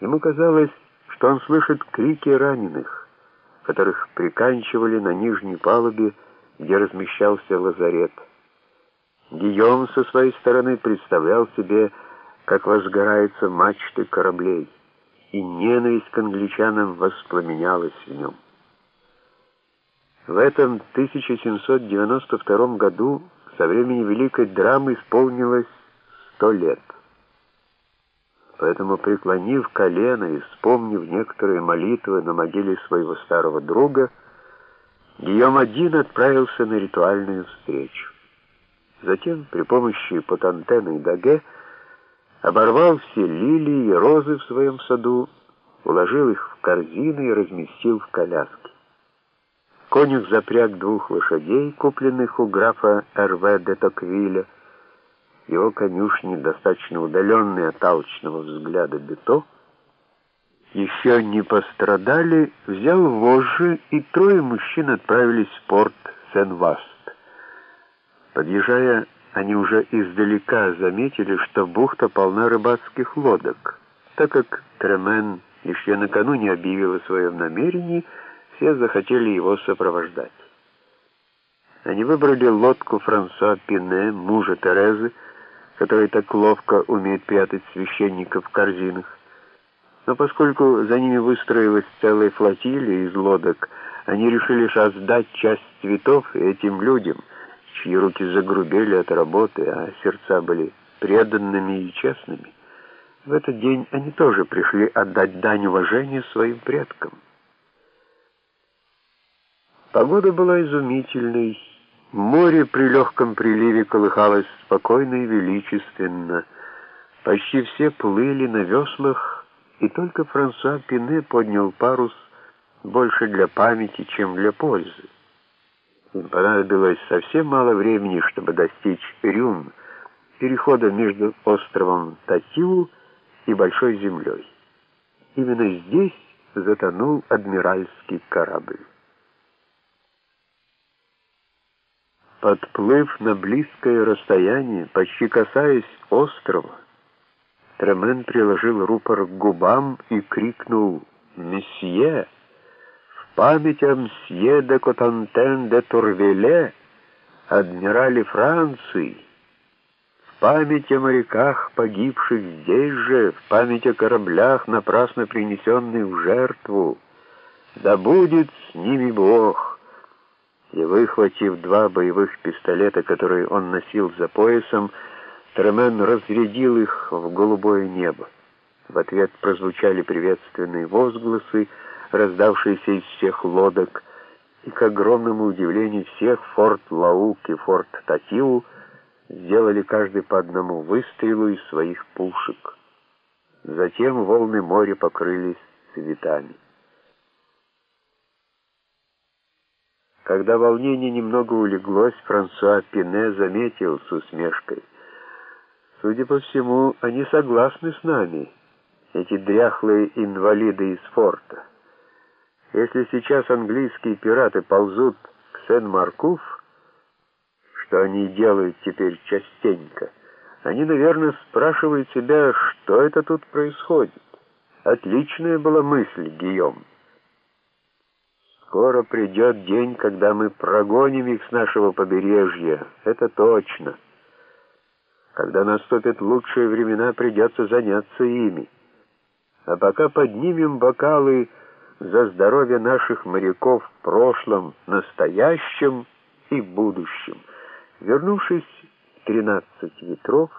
Ему казалось, что он слышит крики раненых, которых приканчивали на нижней палубе, где размещался лазарет. Гийом со своей стороны представлял себе, как возгораются мачты кораблей, и ненависть к англичанам воспламенялась в нем. В этом 1792 году со времени Великой драмы исполнилось сто лет. Поэтому, преклонив колено и вспомнив некоторые молитвы на могиле своего старого друга, Гийом один отправился на ритуальную встречу. Затем, при помощи Потантена и Даге, оборвал все лилии и розы в своем саду, уложил их в корзины и разместил в коляске. Конюх запряг двух лошадей, купленных у графа Р.В. де Токвиля, его конюшни, достаточно удаленные от алчного взгляда Бето, еще не пострадали, взял вожжи, и трое мужчин отправились в порт Сен-Васт. Подъезжая, они уже издалека заметили, что бухта полна рыбацких лодок. Так как Тремен еще накануне объявил о своем намерении, все захотели его сопровождать. Они выбрали лодку Франсуа Пине, мужа Терезы, который так ловко умеет прятать священников в корзинах. Но поскольку за ними выстроилась целая флотилия из лодок, они решили сдать часть цветов этим людям, чьи руки загрубели от работы, а сердца были преданными и честными. В этот день они тоже пришли отдать дань уважения своим предкам. Погода была изумительной, Море при легком приливе колыхалось спокойно и величественно. Почти все плыли на веслах, и только Франсуа Пине поднял парус больше для памяти, чем для пользы. Им понадобилось совсем мало времени, чтобы достичь Рюн, перехода между островом Татиу и Большой землей. Именно здесь затонул адмиральский корабль. Подплыв на близкое расстояние, почти касаясь острова, Тремен приложил рупор к губам и крикнул «Месье! В память о мсье де Котантен де Турвеле, адмирале Франции!» В память о моряках, погибших здесь же, в память о кораблях, напрасно принесенных в жертву. Да будет с ними Бог! И, выхватив два боевых пистолета, которые он носил за поясом, Тремен разрядил их в голубое небо. В ответ прозвучали приветственные возгласы, раздавшиеся из всех лодок, и к огромному удивлению всех Форт Лаук и Форт Татиу сделали каждый по одному выстрелу из своих пушек. Затем волны моря покрылись цветами. Когда волнение немного улеглось, Франсуа Пине заметил с усмешкой. «Судя по всему, они согласны с нами, эти дряхлые инвалиды из форта. Если сейчас английские пираты ползут к Сен-Маркуф, что они делают теперь частенько, они, наверное, спрашивают себя, что это тут происходит. Отличная была мысль, Гийом». Скоро придет день, когда мы прогоним их с нашего побережья, это точно. Когда наступят лучшие времена, придется заняться ими. А пока поднимем бокалы за здоровье наших моряков в прошлом, настоящем и будущем. Вернувшись в тринадцать ветров,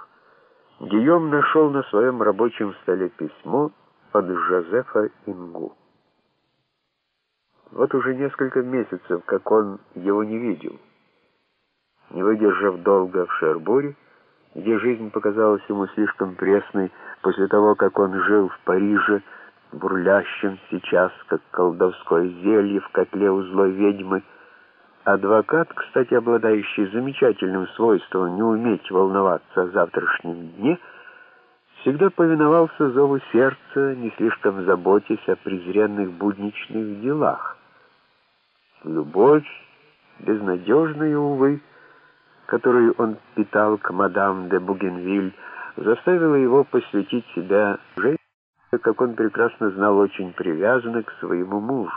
Гийом нашел на своем рабочем столе письмо от Жозефа Ингу. Вот уже несколько месяцев, как он его не видел. Не выдержав долго в Шербуре, где жизнь показалась ему слишком пресной после того, как он жил в Париже, бурлящем сейчас, как колдовское зелье в котле у злой ведьмы, адвокат, кстати, обладающий замечательным свойством не уметь волноваться о завтрашнем дне, всегда повиновался зову сердца, не слишком заботясь о презренных будничных делах. Любовь, безнадежная, увы, которую он питал к мадам де Бугенвиль, заставила его посвятить себя женщине, как он прекрасно знал, очень привязаны к своему мужу.